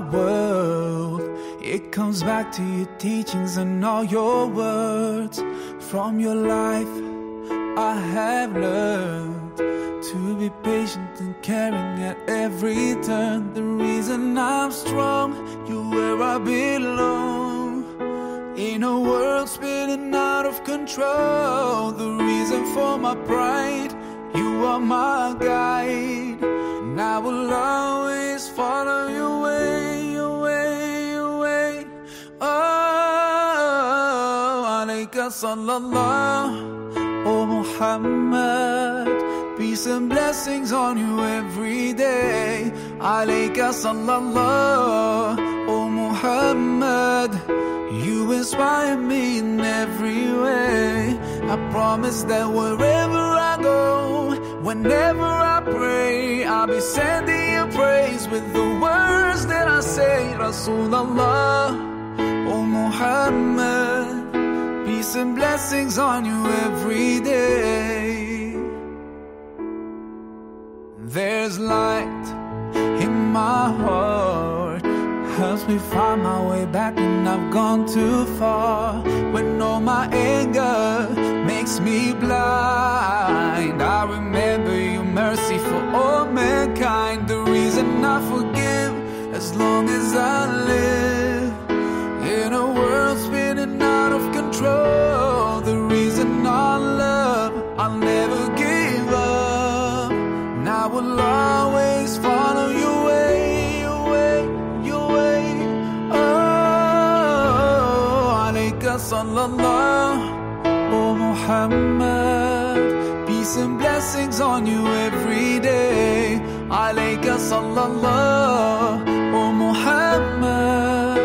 World, it comes back to your teachings and all your words. From your life, I have learned to be patient and caring at every turn. The reason I'm strong, you're where I belong. In a world spinning out of control, the reason for my pride, you are my guide. And I will always follow your sallallahu, oh Muhammad. Peace and blessings on you every day. Alayka sallallahu, oh Muhammad. You inspire me in every way. I promise that wherever I go, whenever I pray, I'll be sending you praise with the words that I say. Rasulullah, oh Muhammad. And blessings on you every day. There's light in my heart, helps me find my way back when I've gone too far. When all my anger makes me blind, I remember your mercy for all mankind. The reason I forgive as long as I live alayka sallallahu, oh Muhammad. Peace and blessings on you every day. Alayka sallallahu, oh Muhammad.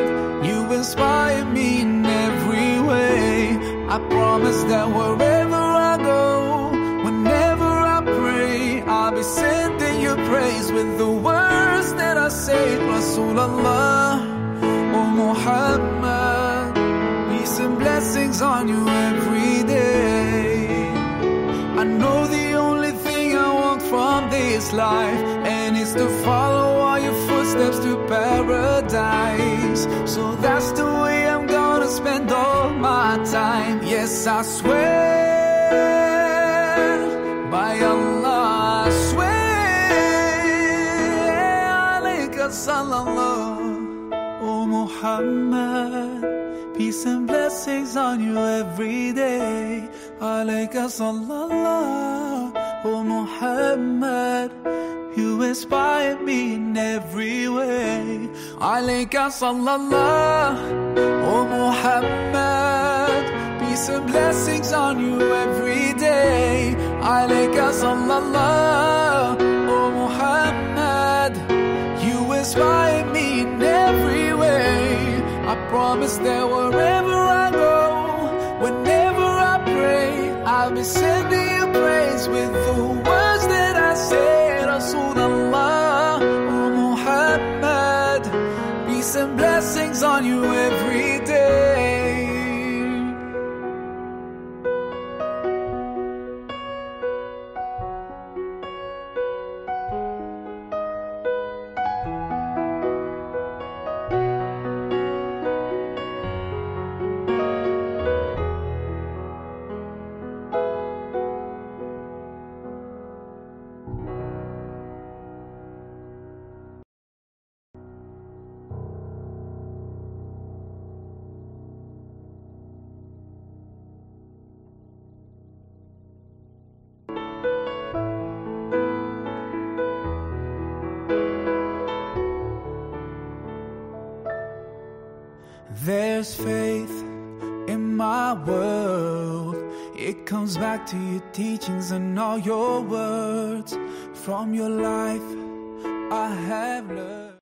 You inspire me in every way. I promise that wherever I go, whenever I pray, I'll be sending you praise with the words that I say. Rasulullah, oh Muhammad. Blessings on you every day. I know the only thing I want from this life, and it's to follow all your footsteps to paradise. So that's the way I'm gonna spend all my time. Yes, I swear by Allah, I swear. Alayka sallallahu, oh Muhammad. Peace and blessings on you every day. Alayka sallallahu, Muhammad. You inspire me in every way. Alayka sallallahu, Muhammad. Peace and blessings on you every day. Alayka sallallahu, Muhammad. You inspire me promise that wherever I go, whenever I pray, I'll be sending you praise with the words that I say. Rasulullah, oh Muhammad, peace and blessings on you every day. There's faith in my world. It comes back to your teachings and all your words. From your life, I have learned.